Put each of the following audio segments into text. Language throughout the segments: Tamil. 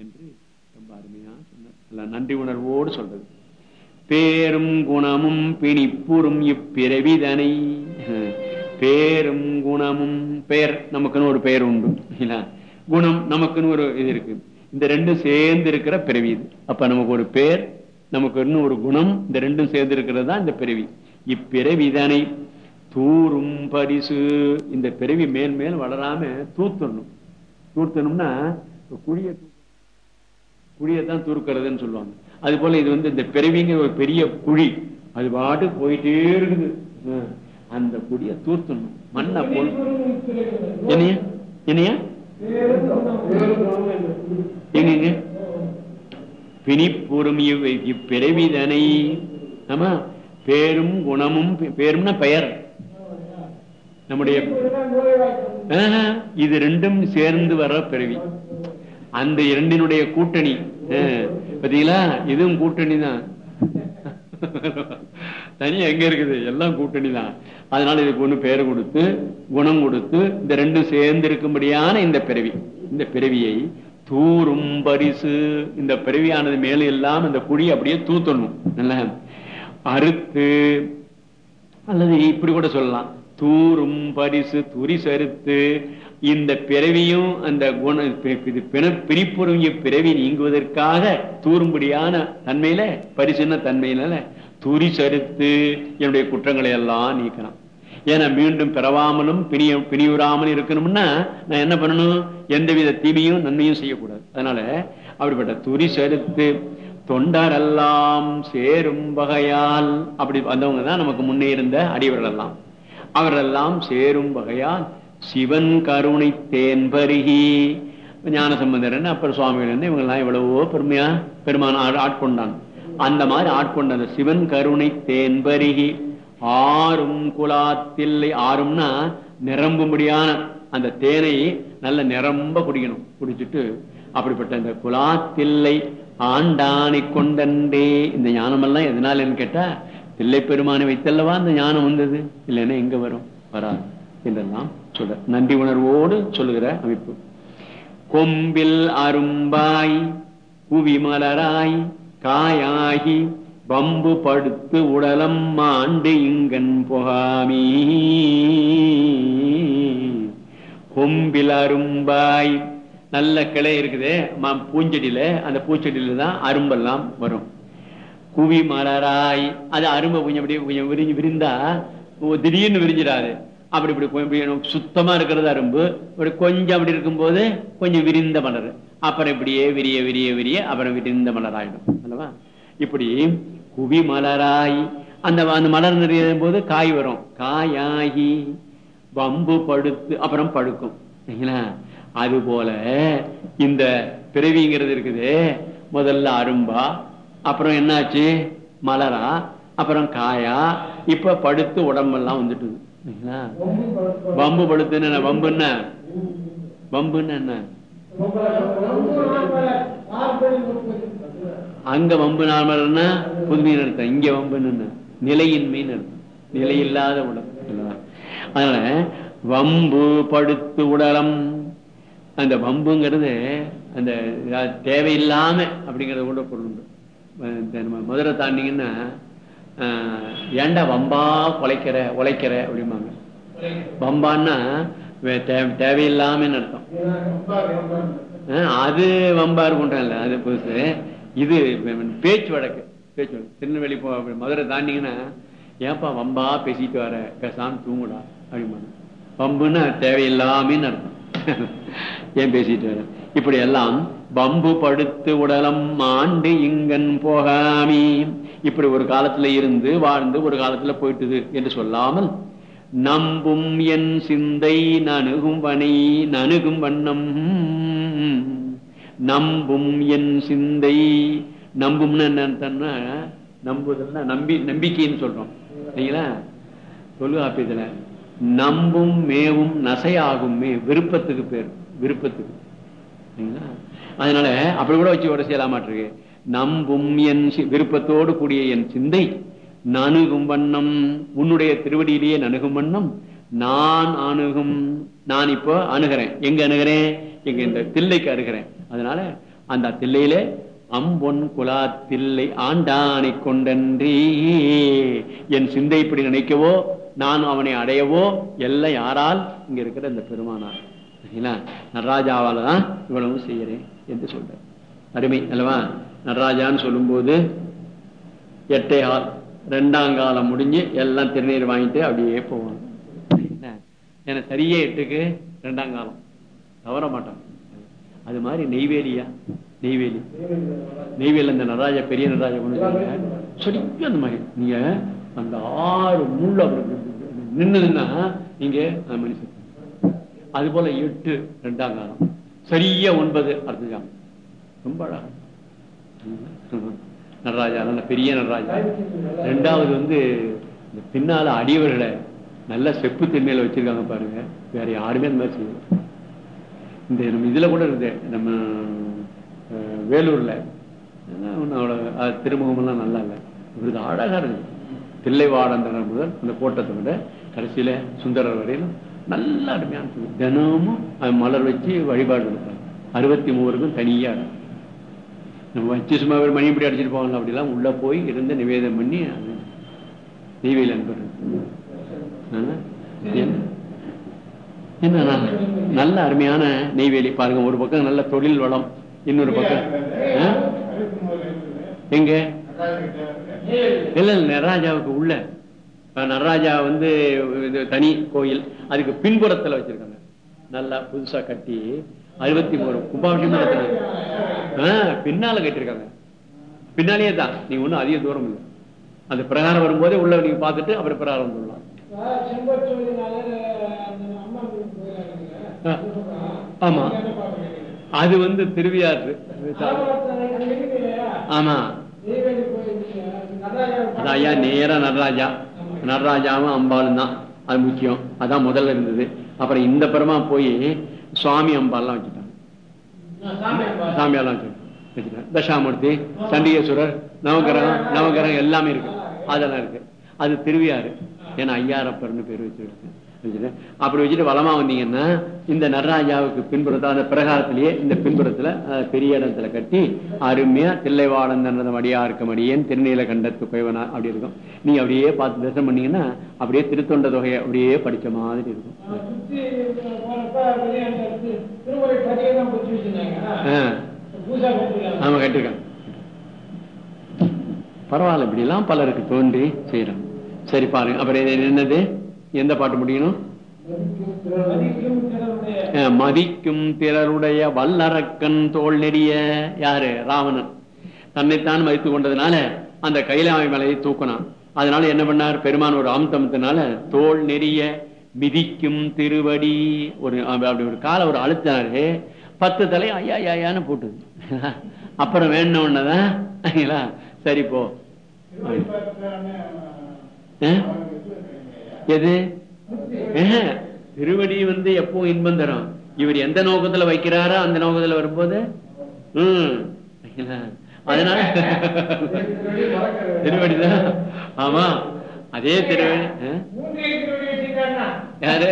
என்று ரொம்ப அருமையா சொன்னார். நன்றி உணர்வோடு சொல்றது. பேரும் குணமும் பிணிப்புறும் இப்பிறவிதனை. பேரும் குணமும் பெயர் நமக்குன்னு ஒரு பெயர் உண்டு. குணம் நமக்குன்னு ஒரு இது இருக்கு. இந்த ரெண்டும் சேர்ந்து இருக்கிற பிறவி இது. அப்ப நமக்கு ஒரு பேர் நமக்கு இன்னும் ஒரு குணம் இந்த ரெண்டும் சேர்ந்து இருக்கிறது தான் இந்த பிறவி. இப்பிறவிதனை தூரும் பரிசு. இந்த பிறவி மேல் மேல் வளராம தூத்தணும். தூத்தணும்னா குழிய குழியத்தான் தூர்க்கிறதுன்னு சொல்லுவாங்க. அது போல இது வந்து இந்த பிறவிங்கிற ஒரு பெரிய குழி. அது பாட்டு போயிட்டே இருக்குது. அந்த குழிய தூர்த்தணும். மண்ணை போல் என்னையா? என்னையா? எங்க பிணிப்புறும் இவ் இப்பிறவிதனை. ஆமா? பேரும் குணமும் பேரும்னா பெயர். நம்முடைய இது ரெண்டும் சேர்ந்து வர பிறவி. அந்த இரண்டினுடைய கூட்டணி. பாத்தீங்களா? இதுவும் கூட்டணி தான் தனியா எங்க இருக்குது? எல்லாம் கூட்டணி தான் அதனால இதுக்கு ஒண்ணு பேர் கொடுத்து குணம் கொடுத்து இந்த ரெண்டும் சேர்ந்து இருக்கும்படியான இந்த பிறவி. இந்த பிறவியை தூரும் பரிசு. இந்த பிறவியானது மேலும் எல்லாம் இந்த குழி அப்படியே தூத்தணும். அறுத்து அல்லது இப்படி கூட சொல்லலாம். தூரும் பரிசு துரி சறுத்து இந்த பிறவியும் அந்த குண பிரிப்புறவிய பிறவி நீங்குவதற்காக தூரும்படியான தன்மையில பரிசுன தன்மையில துரி சறுத்து என்னுடைய குற்றங்களை எல்லாம் நீக்கலாம் ஏன்னா மீண்டும் பிறவாமலும் பிணிய பிணியுறாமலும் இருக்கணும்னா நான் என்ன பண்ணணும்? எந்தவித தீமையும் நன்மையும் செய்யக்கூடாது. அதனால அப்படிப்பட்ட துரி சறுத்து தொண்டரெல்லாம் சேரும் வகையால் அப்படி வந்தவங்க தான் நமக்கு முன்னே இருந்த அடியவர்கள் எல்லாம். அவரெல்லாம் சேரும் வகையால் சிவன் கருணை தேன்பருகி ஞான சம்பந்தரன் அப்புறம் சுவாமிகள் என்ன இவங்கெல்லாம் எவ்வளவோ பெருமையா பெருமான ஆட்கொண்டான். அந்த மாதிரி ஆட்கொண்ட அந்த சிவன் கருணை தேன்பருகி ஆறும் குலாத்தில்லை ஆறும்னா நிரம்பும்படியான அந்த தேனை நல்ல நிரம்ப குடிக்கணும். குடிச்சிட்டு அப்படிப்பட்ட இந்த குலாத்தில்லை ஆண்டானை கொண்டன்றே. இந்த ஞானமெல்லாம் எதனாலன்னு கேட்டா தில்லை பெருமானை வைத்தல்லவா அந்த ஞானம் வந்தது? இல்லைன்னா எங்க வரும்? வராது. என்றெல்லாம் சொல்ற நன்றி உணர்வோடு சொல்லுகிற அமைப்பு. கொம்பில் அரும்பாய் குவிமலராய் காயாகி பம்பு படுத்து உடலம் மாண்டு இங்கன் புகாமி. கொம்பில் அரும்பாய் நல்ல கிளை இருக்குது பூஞ்செடியில அந்த பூச்செடியில தான் அரும்பெல்லாம் வரும். குவி மலராய் அது அரும்பை கொஞ்சம் அப்படியே கொஞ்சம் விரிஞ்சு விரிந்தா ஓ, திடீர்னு விரிஞ்சிடாது. அப்படி இப்படி கொஞ்சம் இப்படி சுத்தமா இருக்கிறது அரும்பு இப்படி கொஞ்சம் அப்படி இருக்கும்போது கொஞ்சம் விரிந்த மலர். அப்புறம் இப்படியே விரிய விரிய விரிய அப்புறம் விரிந்த மலராயிடும். அல்லவா? இப்படி குவி மலராய். அந்த அந்த மலர் நிறையும் போது காய் வரும். காயாகி வம்பு படுத்து அப்புறம் படுக்கும். சரிங்களா? அது போல இந்த பிறவிங்கிறது இருக்குது. முதல்ல அரும்பா அப்புறம் என்னாச்சு? மலரா? அப்புறம் காயா? இப்ப படுத்து உடம்பெல்லாம் வந்துட்டு பம்பு படுத்து என்ன படுத்துன்னு என்ன? வம்புன்னா வம்புன்னா என்ன? அங்க வம்பு நார்மல்னா புதுமையின் அர்த்தம். இங்க வம்புன்னு என்ன? நிலையின்மைன்னு அர்த்தம். நிலையில்லாத உடல். அதனால வம்பு படுத்து உடலம். அந்த வம்புங்கிறது அந்த தேவையில்லாம அப்படிங்கறத கூட பொருள் மதுரை தாண்டிங்கன்னா அஹ், ஏன்டா வம்பா உழைக்கிற உழைக்கிற அப்படிம்பாங்க. வம்பான்னா தே- தேவையில்லாமன்னு அர்த்தம்? அது வம்பா இருக்கும்ன்றேன் அது புதுசு. இது பேச்சு வழக்கு பேச்சு வழக்கு. திருநெல்வேலி போ அப்படி மதுரை தாண்டிங்கன்னா ஏன்பா வம்பா பேசிட்டு வர பேசாம தூங்குடா அப்படிம்பாங்க. வம்புன்னா தேவையில்லாமன்னு அர்த்தம். ஏன் பேசிட்டு வர? இப்படி எல்லாம் பம்பு படுத்து உடலம் ஆண்டு இங்கன் போகாமி. இப்படி ஒரு காலத்துல இருந்து வாழ்ந்து ஒரு காலத்துல போயிட்டுது என்று சொல்லாமல் நம்பும் என் சிந்தை நணுகும் வனை நணுகும் வண்ணம். நம்பும் என் சிந்தை நம்பும்னு என்ன நம்புதல்னா நம்பி நம்பிக்கைன்னு சொல்றோம். சரிங்களா? தொல்காப்பியத்துல நம்பும் மேவும் நசையாகுமே விருப்பத்துக்கு பேர் விருப்பத்துக்கு. அதனால அப்படி கூட வச்சு உட செய்யலாமாட்டிருக்கு நம்பும் என் சி- விருப்பத்தோடு கூடிய என் சிந்தை நணுகும் வண்ணம் உன்னுடைய திருவடியிலேயே நணுகும் வண்ணம் நான் அணுகும் நான் இப்போ அணுகிறேன். எங்க அணுகிறேன்? எங்க இந்த தில்லைக்கு அணுகிறேன். அதனால அந்த தில்லையிலே அம்பொன் குலாத்தில்லை ஆண்டானை கொண்டன்றி என் சிந்தை இப்படி நினைக்கவோ நான் அவனை அடையவோ எல்லாம் யாரால் இங்க இருக்கிற இந்த பெருமானார். சரிங்களா நடராஜாவால தான் இவ்வளவு செய்யறேன் என்று சொல்றேன் அருமை அல்லவா? நடராஜான்னு சொல்லும்போது எட்டே கால் ரெண்டாம் காலம் முடிஞ்சு எல்லாம் திருநீர் வாங்கிட்டு அப்படியே போவாங்க. என்ன? ஏன்னா சரியே எட்டுக்கு ரெண்டாம் காலம். தவற மாட்டாங்க அது மாதிரி நெய்வேலியா? நெய்வேலி. நெய்வேலி அந்த நடராஜா பெரிய நடராஜா கொண்டு அந்த மாதிரி. நீங்க அந்த ஆறு முள்ள நின்னுதுன்னா நீங்க அந்த மனுஷன் அது போல எட்டு ரெண்டாம் காலம். சரியா ஒன்பது அர்த்தம் ரொம்ப அழகா. நடராஜா நல்ல பெரிய நடராஜா. ரெண்டாவது வந்து இந்த பின்னால அடியவர்களை நல்ல செப்பு திண்மையில வச்சிருக்காங்க பாருங்க. வேற யாருமே அந்த மாதிரி செய்யல. இந்த நம்ம இதுல கூட இருக்குது நம்ம அஹ், வேலூர்ல. என்ன ஒண்ணும் திருமுகமெல்லாம் நல்லா இல்லை. இவருக்கு அழகா இருக்குது தில்லைவாடந்தனர் முதல் அந்த கோட்டத்தை விட கடைசியில சுந்தரர் வரையிலும் நல்ல அருமையான திருமணம். தினமும் மலர் வச்சு வழிபாடு நடத்தாங்க அறுபத்தி மூவருக்கும் தனியா இருக்கும். நம்ம வச்சு சும்மா ஒரு மணி இப்படி அடிச்சுட்டு போவாங்க அப்படிலாம் உள்ள போய் இருந்து நிவேதனம் பண்ணி அது நெய்வேலி அன்பர் என்ன? நல்ல- அருமையான நெய்வேலி பாருங்க. ஒரு பக்கம் நல்ல தொழில் வளம் இன்னொரு பக்கம்? எங்க? இல்ல இல்ல நடராஜாவுக்கு உள்ள. நடராஜா வந்து தனி கோயில். அதுக்கு பின்புறத்துல வச்சிருக்காங்க. நல்லா புதுசா கட்டி அறுபத்தி மூணு கும்பாபிஷேகம் நடத்துறாங்க. ஆ, பின்னால கட்டிருக்காங்க பின்னாலேயே தான். நீங்க ஒண்ணும் அதிக தூரம் இல்லை. அந்த பிரகாரம் வரும்போதே உள்ள நீங்க பார்த்துட்டு அப்புறம் பிரகாரம் ஆ, ஆமா. அது வந்து திருவியாறு. ஆமா. ஐயா நேரா நடராஜா. நடராஜாவும் அம்பாலும் தான். அது முக்கியம். அதான் முதல்ல இருந்தது. அப்புறம் இந்த பெருமா போய் சுவாமி அம்பாலாம் வச்சுட்டாங்க. சாமியாலாம் வச்சுட்டாங்க. தசாமூர்த்தி சண்டிகேஸ்வரர் நவகிரகம் நவகிரகம் எல்லாமே இருக்கு. அதெல்லாம் இருக்கு. அது திருவியாறு. ஏன்னா ஐயாரப்பர்னு பேர் வச்சு வச்சுட்டு அப்படி வச்சுட்டு வளமா வந்தீங்கன்னா இந்த நடராஜாவுக்கு பின்புறத்துல அந்த பிரகாரத்திலேயே இந்த பின்புறத்துல பெரிய இடத்துல கட்டி அருமையா தில்லைவாடந்தனது மடியாருக்கு மடியேன் திருநீல கண்டத்து குயவனா அப்படி இருக்கும். நீங்க அப்படியே பார்த்து தரிசனம் பண்ணீங்கன்னா அப்படியே திருத்தொண்ட தொகையை அப்படியே படிச்ச மாதிரி இருக்கும். ஆமா கட்டிருக்காங்க. பரவாயில்ல இப்படி எல்லாம் பலருக்கு தோன்றி செய்யறாங்க. சரி பாருங்க. அப்புறம் என்னது? எந்த பாட்டு முடியணும்? மதிக்கும் பிறருடைய வல்லரக்கன் தோல் நெறிய யாரு? ராவணன். தன்னைத்தான் மதித்து கொண்டதுனால அந்த கைலாமை மலையை தூக்கினான். அதனால என்ன பண்ணார்? பெருமான் ஒரு அம்தமத்தினால தோல் நெறிய மிதிக்கும் திருவடி ஒரு அப்ப- அப்படி ஒரு காலை ஒரு அழுத்தினாரு. பத்து தலை ஐயா ஐயான்னு போட்டுது. அப்புறம் வேணும் சரிங்களா? சரி போ? எது? திருவடி வந்து எப்பவும் இன்பம் தரும்? இவர் எந்த நோக்கத்துல வைக்கிறாரோ அந்த நோக்கத்துல வரும்போது சரிங்களா? அதனால திருவடிதான். ஆமா அதே திருவடி? யாரு?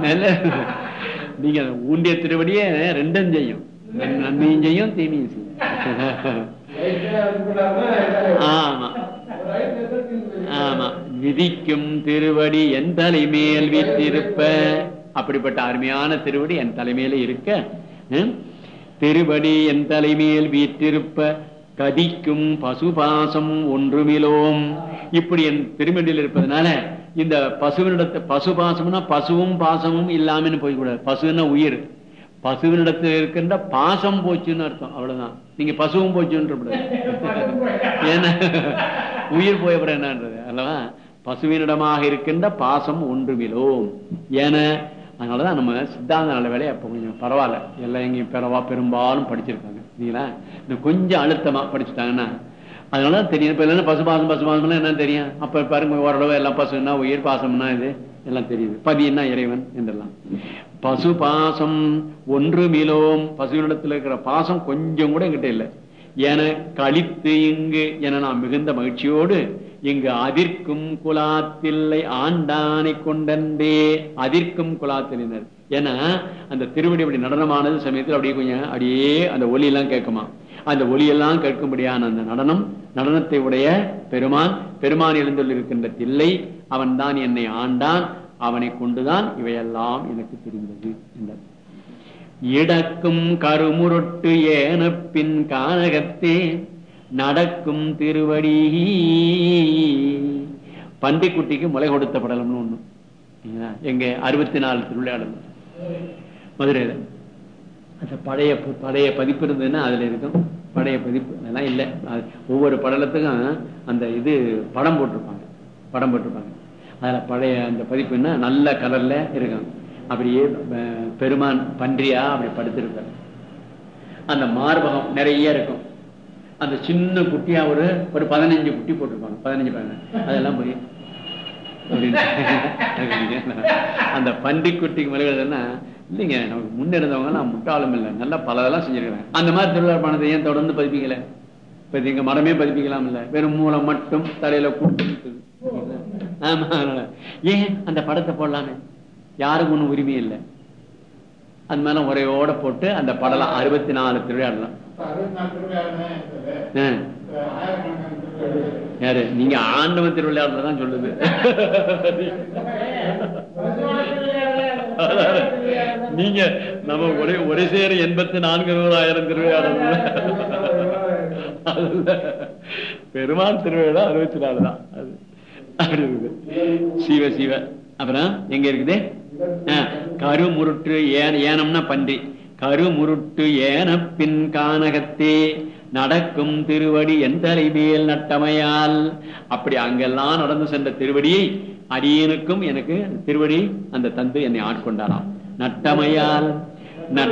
நல்ல நீங்க ஊண்டிய திருவடியே ரெண்டும் செய்யும். நன்- நன்மையும் செய்யும் தீமையும் செய்யும். ஆமா. ஆமா. விதிக்கும் திருவடி என் தலைமேல் வீட்டிருப்ப அப்படிப்பட்ட அருமையான திருவடி என் தலைமையில இருக்க. திருவடி என் தலைமையில் வீற்றிருப்ப. கதிக்கும் பசுபாசம் ஒன்றுமிலோம். இப்படி என் திருமண்டியில் இருப்பதனால இந்த பசுவினிடத்தை பசுபாசம்னா பசுவும் பாசமும் இல்லாமன்னு போய்க்கூடாது. பசுன்னா உயிர். பசுவினிடத்தில் இருக்கின்ற பாசம் போச்சுன்னு அர்த்தம் அவ்வளவுதான். நீங்க பசுவும் போச்சுன்னு ஏன்னா உயிர் போயப்பட என்னன்றது அல்லவா? பசுவினிடமாக இருக்கின்ற பாசம் ஒன்றுமிலோம். ஏன்னா அதனாலதான் நம்ம சித்தாந்த நல்ல வேலையை அப்ப கொஞ்சம் பரவாயில்ல. எல்லாம் எங்கேயும் பெறவா பெரும்பாலும் படிச்சிருக்காங்க சரிங்களா இந்த கொஞ்சம் அழுத்தமா படிச்சுட்டாங்கன்னா அதனால தெரியும். இப்ப இல்லைன்னா பசு பாசம் பசு பாசம்லாம் என்னன்னு தெரியும். அப்ப பாருங்க ஓரளவு எல்லாம் பசுன்னா உயிர் பாசம்னா இது. எல்லாம் தெரியுது. பதினா இறைவன் என்றெல்லாம். பசு பாசம் ஒன்று மிலோம் பசுவினிடத்தில் இருக்கிற பாசம் கொஞ்சம் கூட என்கிட்ட இல்லை. என கழித்து இங்கு என நான் மிகுந்த மகிழ்ச்சியோடு இங்கு அதிர்க்கும் குலாத்தில்லை ஆண்டானை கொண்டே அதிர்க்கும் குலாத்தினர் ஏன்னா அந்த திருவடி அப்படி நடனமானது சமயத்தில் அப்படியே கொஞ்சம் அப்படியே அந்த ஒலி எல்லாம் கேட்குமா. அந்த ஒளியெல்லாம் கேட்கும்படியான அந்த நடனம் நடனத்தை உடைய பெருமான் பெருமான் எழுந்துள்ளிருக்கின்ற தில்லை அவன் தான் என்னை ஆண்டான் அவனை கொண்டுதான் இவையெல்லாம் எனக்கு தெரிந்தது என்றார். இடக்கும் கருமுரொட்டு ஏன பின் கானகத்தே நடக்கும் திருவடி பன்றிக்குட்டிக்கு முளை கொடுத்த படலம்னு ஒண்ணு. எங்க அறுபத்தி நாலு திருவிளையாடல் மதுரையில. பழைய பழைய பதிப்பு இருந்ததுன்னா அதுல இருக்கும். பழைய பதிப்பு அதெல்லாம் இல்லை. ஒவ்வொரு படலத்துக்கும் அந்த இது படம் போட்டிருப்பாங்க. படம் போட்டிருப்பாங்க. அதுல பழைய அந்த பதிப்புன்னா நல்ல கலர்ல இருக்கும். அப்படியே பெருமான் பன்றியா அப்படி படுத்திருப்பார். அந்த மார்பகம் நிறைய இருக்கும். அந்த சின்ன குட்டியா ஒரு ஒரு பதினஞ்சு குட்டி போட்டிருப்பாங்க. பதினஞ்சு பதினஞ்சு. அதெல்லாம் போய் அந்த பன்றி குட்டிக்கு மலைகள்னா இல்லைங்க நமக்கு முன்ன இருந்தவங்க நான் முட்டாளும் இல்லை. நல்லா பல இதெல்லாம் செஞ்சிருக்கிறேன். அந்த மாதிரி திருவிழா பணத்தை ஏன் தொடர்ந்து பதிப்பிக்கல? இப்ப எங்க மரமே பதிப்பிக்கலாம் இல்ல. வெறும் மூலம் மட்டும் தலையில கூட்டு. ஆமா ஏன் அந்த படத்தை போடலாமே யாருக்கும் ஒண்ணும் உரிமை இல்லை. அது மேல உரையோட போட்டு அந்த படலாம் அறுபத்தி நாலு திருவிழாடலாம். யாரு? நீங்க ஆண்டவன் திருவிளையாடல தான் சொல்லுது. நீங்க நம்ம ஒரே ஒரே சேர எண்பத்தி நான்கு நூறாயிரம் திருவிழா பெருமாள் திருவிழா அறுபத்தி நாலு தான். அது அப்படி இருக்குது. சிவ சிவ. அப்புறம் எங்க இருக்குது? ஆ, கருமுருட்டு ஏன ஏனம்னா பன்றி. கருமுருட்டு ஏன பின் கானகத்தே நடக்கும் திருவடி என் தலைமையில் நட்டமையால். அப்படி அங்கெல்லாம் நடந்து சென்ற திருவடியை அடியனுக்கும் எனக்கு திருவடி அந்த தந்து என்னை ஆட்கொண்டாராம். நட்டமையால் ந-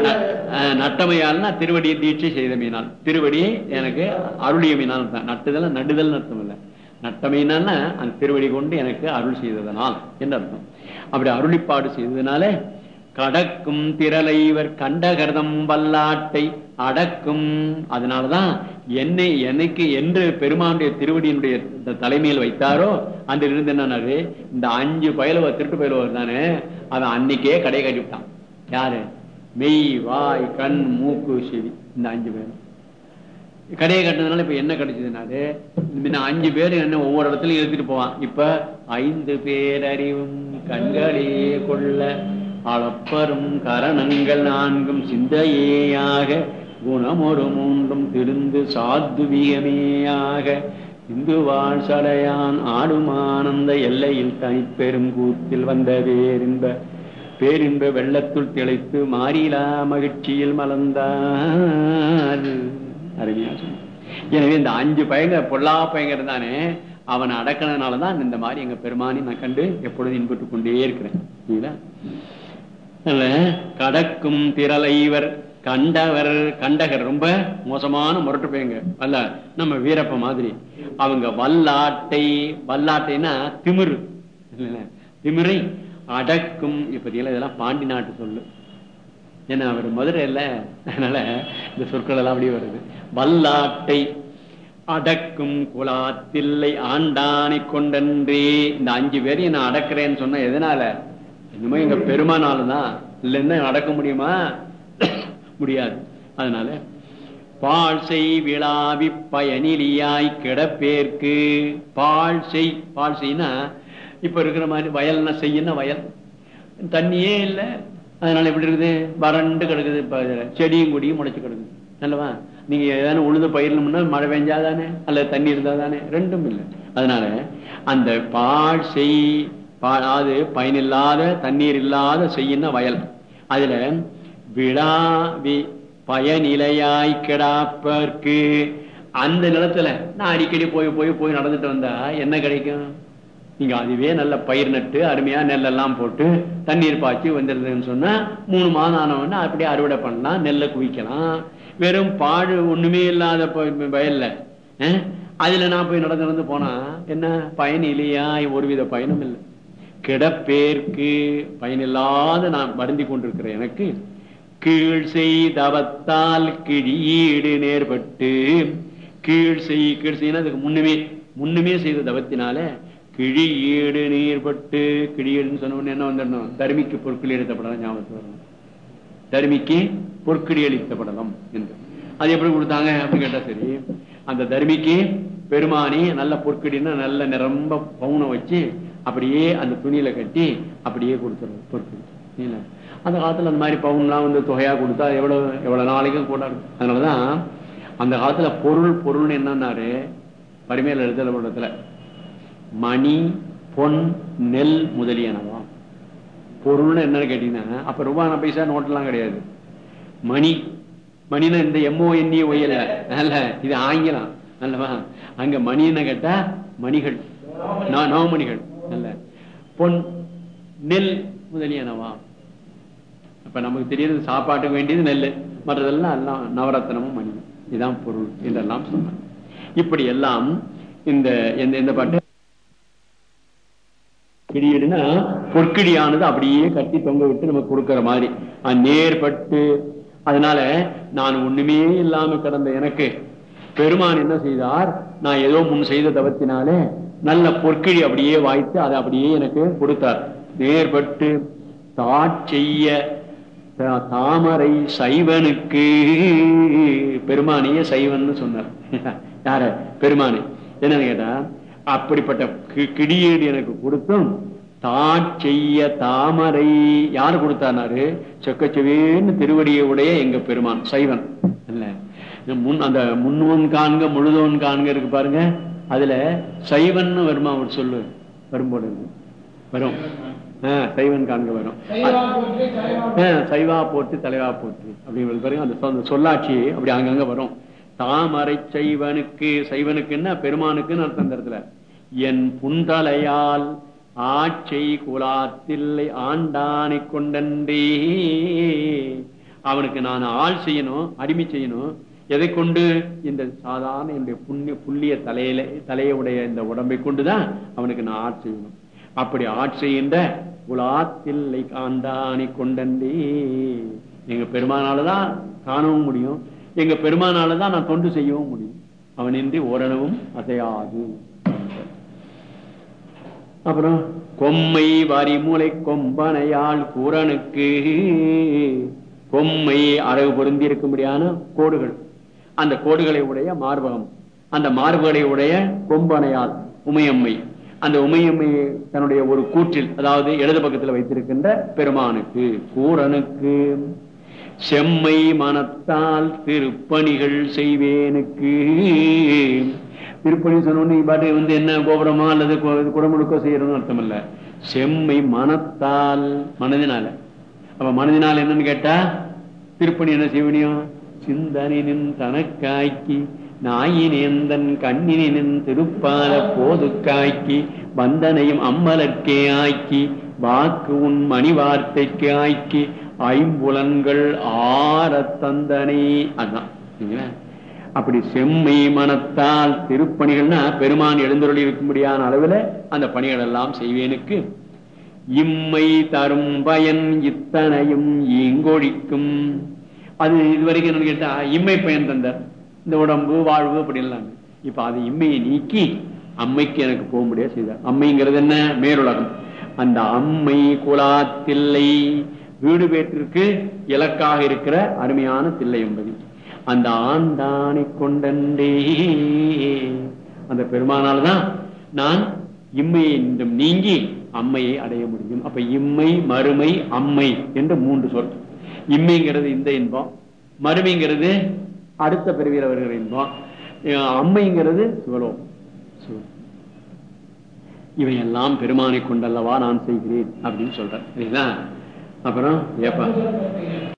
நட்டமையால்னா திருவடியை தீட்சை செய்த மீனால் திருவடியை எனக்கு அருளிய அர்த்தம். நட்டுதல் நடுதல் அர்த்தம் இல்ல. நட்டமையினால்னா அந்த திருவடி கொண்டு எனக்கு அருள் செய்ததனால் என்று அர்த்தம். அப்படி அருளிப்பாடு செய்ததுனால கடக்கும் திரளைவர் கண்டகர்தம் வல்லாட்டை அடக்கும். அதனாலதான் என்னை என்னைக்கு என்று பெருமானுடைய திருவடியினுடைய தலைமையில் வைத்தாரோ அந்த இருந்து என்னன்னாரு? இந்த அஞ்சு பயலுவ திருட்டு பயலுவர் தானே அவன் அன்னைக்கே கடை கட்டிவிட்டான் யாரு? மெய் வாய் கண் மூக்கு செவி இந்த அஞ்சு பேரும் கடையை கட்டினதுனால இப்ப என்ன கிடைச்சதுனாலே முன்ன அஞ்சு பேர் என்ன ஒவ்வொரு இடத்துலயும் எழுதிட்டு போவான். இப்ப ஐந்து பேர் அறிவும் கண்களே கொள்ள அளப்பரும் கரணங்கள் நான்கும் சிந்தையேயாக குணமொரு மூன்றும் திருந்து சாத்துவியமேயாக இந்து வாழ்சடையான் ஆடுமானந்த எல்லையில் தனிப்பெரும் கூத்தில் வந்த பேரின்ப பேரின்ப வெள்ளத்துள் திளைத்து மாறிலா மகிழ்ச்சியில் மலர்ந்தார். அருமையா சொன்னார். எனவே இந்த அஞ்சு பயங்கர பொல்லா பயங்க அவன் அவனை அடக்கினதுனாலதான் இந்த மாதிரி எங்க பெருமானி நான் கண்டு எப்பொழுதும் இன்புட்டுக் கொண்டே இருக்கிறேன். கடக்கும் திரளைவர் கண்டவர் கண்டகர் ரொம்ப மோசமான முரட்டு போயங்க. அல்ல நம்ம வீரப்ப மாதிரி. அவங்க வல்லாட்டை வல்லாட்டைன்னா திமிரு. இல்ல, திமிரை அடக்கும். இப்பதிகளை இதெல்லாம் பாண்டி நாட்டு சொல்லு. ஏன்னா அவர் மதுரை இல்ல அதனால இந்த சொற்கள் எல்லாம் அப்படியே வருது. வல்லாட்டை அடக்கும் குலாத்தில்லை ஆண்டானை கொண்டன்றே. இந்த அஞ்சு பேரையும் நான் அடக்கிறேன்னு சொன்ன எதனால? இன்னுமே எங்க பெருமானால்தான் இல்லைன்னா அடக்க முடியுமா? முடியாது. அதனால பால் செய் விழாவி பயனிலியாய் கிடப்பேர்க்கு பால் செய் பால் செய்னா இப்ப இருக்கிற மாதிரி வயல்னா செய்யணும் வயல். தண்ணியே இல்லை அதனால எப்படி இருக்குது? வறண்டு கிடக்குது. இப்ப செடியும் கொடியும் முளைச்சு கிடக்குது. நல்லவா? நீங்க ஏதாவது உழுது பயிரணும்னா மழை பெஞ்சாதானே? அல்லது தண்ணி இருந்தா தானே ரெண்டும் இல்லை. அதனால அந்த பால் செய் பா- பயனில்லாத தண்ணீர் இல்லாத செய்யின வயல். அதுல விழாவி பயனிலையாய் கிடாப்பற்கு அந்த நிலத்துல நான் அடிக்கடி போய் போய் போய் நடந்துட்டு வந்தா என்ன கிடைக்கும்? நீங்க அதுவே நல்ல பயிர் நட்டு அருமையா நெல்லெல்லாம் போட்டு தண்ணீர் பாய்ச்சி வந்துருதுன்னு சொன்னா மூணு மாதம் ஆனவொன்னா அப்படியே அறுவடை பண்ணலாம் நெல்லை குவிக்கலாம். வெறும் பாடு ஒண்ணுமே இல்லாத வயல்ல. அதுல நான் போய் நடந்து நடந்து போனா என்ன? பயன் இல்லையா ஒருவித பயனும் இல்லை. கிடப்பேர்க்கு பயனில்லாத நான் வருந்தி கொண்டிருக்கிறேன் எனக்கு கீழ் செய்தவத்தால் கிழியீடு நேர்பட்டு. கீழ் செய் கீழ் செய்யணும் அதுக்கு முன்னுமே முன்னுமே செய்த தவத்தினால கிழி ஈடு நீர்பட்டு. கிழியீடுன்னு சொன்ன உடனே என்ன வந்துடணும்? தருமிக்கு பொற்கள் எடுத்த படம் ஞாபகத்துக்கு வரணும். தருமிக்கு பொற்கிடி அளித்த படலம் என்று. அது எப்படி கொடுத்தாங்க? அப்படின்னு கேட்டா சரி அந்த தருமிக்கு பெருமானி நல்ல பொற்கடின்னா நல்ல நிரம்ப பவுனை வச்சு அப்படியே அந்த துணியில கட்டி அப்படியே கொடுத்துருவோம் பொற்கிடி அந்த காலத்துல அந்த மாதிரி பவுன்லாம் வந்து தொகையா கொடுத்தா எவ்வளவு எவ்வளவு நாளைக்கும் கூட இருக்கும். அதனாலதான் அந்த காலத்துல பொருள் பொருள்னு என்னன்னாரு? பரிமையில எழுதல படத்துல மணி பொன் நெல் முதலியனவா பொருள்னு என்னன்னு கேட்டீங்கன்னா அப்ப ரூபாய் பைசா நோட்டெல்லாம் கிடையாது. மணி. மணினா இந்த எம்ஓஎன்இ எண்ணி அல்ல இது ஆங்கிலம். அல்லவா? அங்க மணின்னு கேட்டா மணிகள். நவமணிகள். அல்ல. பொன் நெல் முதலியனவா அப்ப நமக்கு தெரியுது சாப்பாட்டுக்கு வேண்டியது நெல் மற்றதெல்லாம் எல்லாம் நவரத்னமும் மணி. இதான் பொருள் என்றெல்லாம் சொன்னாங்க இப்படி எல்லாம் இந்த எந்த எந்த பாட்டு? கிடியடுனா பொற்கிடியானது அப்படியே கட்டி தொங்க விட்டு நமக்கு கொடுக்கிற மாதிரி. நேர்பட்டு அதனால நான் ஒண்ணுமே இல்லாம கிடந்த எனக்கு பெருமான் என்ன செய்தார்? நான் ஏதோ முன் செய்த தவத்தினாலே நல்ல பொற்கிழி அப்படியே வாய்த்து அதை அப்படியே எனக்கு கொடுத்தார். நேர்பட்டு தாட்செய்ய தாமரை சைவனுக்கு பெருமானிய சைவன் சொன்னார். யார? பெருமானி. என்னன்னு கேட்டா அப்படிப்பட்ட கிடியேடு எனக்கு கொடுத்தும். தாட்செய்ய தாமரை யாரு கொடுத்தாரு செக்கச்செவேன்னு திருவடியை உடைய எங்க பெருமான் சைவன். இல்ல. முன் அந்த முன்னோன் காண்க முழுதோன் காண்க இருக்கு பாருங்க. அதுல சைவன்னு வருமா அவர் சொல்லு. வரும்போது வரும். சைவன் காண்க வரும். ஆஹ் சைவா போட்டு தலைவா போற்று. அப்படிங்கிறது பாருங்க அந்த சொல்லாட்சி அப்படி அங்கங்க வரும். தாமரை சைவனுக்கு சைவனுக்குன்னா பெருமானுக்குன்னு அர்த்தம் இந்த இடத்துல. என் புந்தலையால் ஆட்சை குலாத்தில்லை ஆண்டானை கொண்டன்றே. அவனுக்கு நான் ஆள் செய்யணும் அடிமை செய்யணும். எதை கொண்டு? இந்த சாதாரண என்னுடைய புண்ணிய புள்ளிய தலையில தலையுடைய இந்த உடம்பை கொண்டுதான் அவனுக்கு நான் ஆட்சி செய்யணும். அப்படி ஆட்சி செய்கின்ற குலாத்தில்லை ஆண்டானை கொண்டன்றே எங்க பெருமானாலதான் காணவும் முடியும். எங்க பெருமானாலதான் நான் தொண்டு செய்யவும் முடியும். அவனின்றி ஓரளவும் அசையாது. அப்புறம் கொம்மை வரிமுலை கொம்பனையால் கூரனுக்கு கொம்மை அழகு பொருந்தி இருக்கும்படியான கோடுகள். அந்த கோடுகளை உடைய மார்பகம். அந்த மார்புகளை உடைய கொம்பனையால் உமையம்மை. அந்த உமையம்மை தன்னுடைய ஒரு கூற்றில் அதாவது இடது பக்கத்தில் வைத்திருக்கின்ற பெருமானுக்கு கூரனுக்கு செம்மை மனத்தால் திருப்பணிகள் செய்வேனுக்கு. திருப்பணி சொன்ன பாட்டு வந்து என்ன கோபுரமா அல்லது குடமுழுக்கோ செய்யறதுன்னு அர்த்தம் இல்ல செம்மை மனத்தால் மனதினால. அப்ப மனதினால் என்னன்னு கேட்டா திருப்பணி என்ன செய்வனியும் சிந்தனின் தனக்காய்க்கு நாயினேந்தன் கண்ணினின் திருப்பால போது காய்க்கி வந்தனையும் அம்மலற்கே ஆக்கி வாக்கு உன் மணி வார்த்தைக்கு ஆக்கி ஐம்புலன்கள் ஆரத்தந்தனை அதான் சரிங்களா? அப்படி செம்மை மனத்தால் திருப்பணிகள்னா பெருமான் எழுந்தருளி இருக்கும்படியான அளவுல அந்த பணிகள் எல்லாம் செய்வேனுக்கு. இம்மை தரும் பயன் இத்தனையும் இங்கொழிக்கும் அது இதுவரைக்கும் என்னன்னு கேட்டா இம்மை பயன் தந்தார். இந்த உடம்பு வாழ்வு அப்படி இப்ப அது இம்மையை நீக்கி அம்மைக்கு எனக்கு போக முடியாது செய்தார். அம்மைங்கிறது என்ன? மேலுலகம். அந்த அம்மை குலாத்தில்லை. வீடு பேற்றிற்கு இலக்காக இருக்கிற அருமையான தில்லை என்பது அந்த ஆண்டானை கொண்டே அந்த பெருமானால்தான் நான் இம்மையை இன்றும் நீங்கி அம்மையை அடைய முடியும். அப்ப இம்மை மறுமை அம்மை என்று மூன்று சொல். இம்மைங்கிறது இந்த இன்பம் மறுமைங்கிறது அடுத்த பிறவியில் வருகிற இன்பம் அம்மைங்கிறது சிவலோகம் சிவ- இவையெல்லாம் பெருமானை கொண்டல்லவா நான் செய்கிறேன் அப்படின்னு சொல்றேன் சரிங்களா? அப்புறம் ஏப்பா.